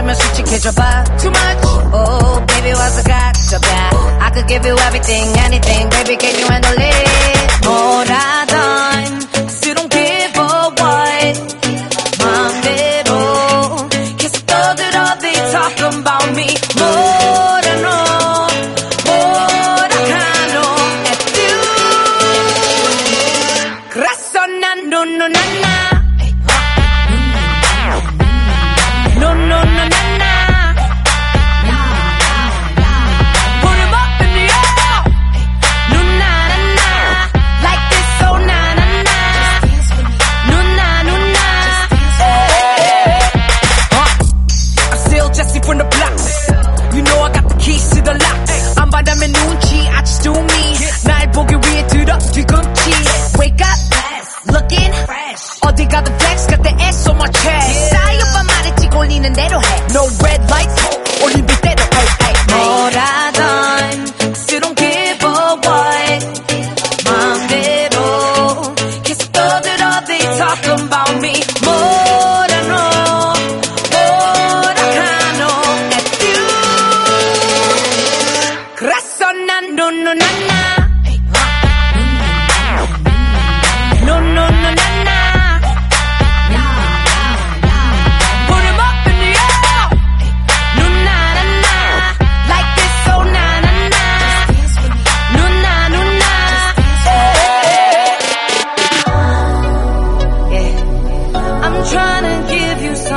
어쩌면 솔직해져 봐. Too much? Oh baby 와서 가져가 I could give you everything anything Baby can you handle it? top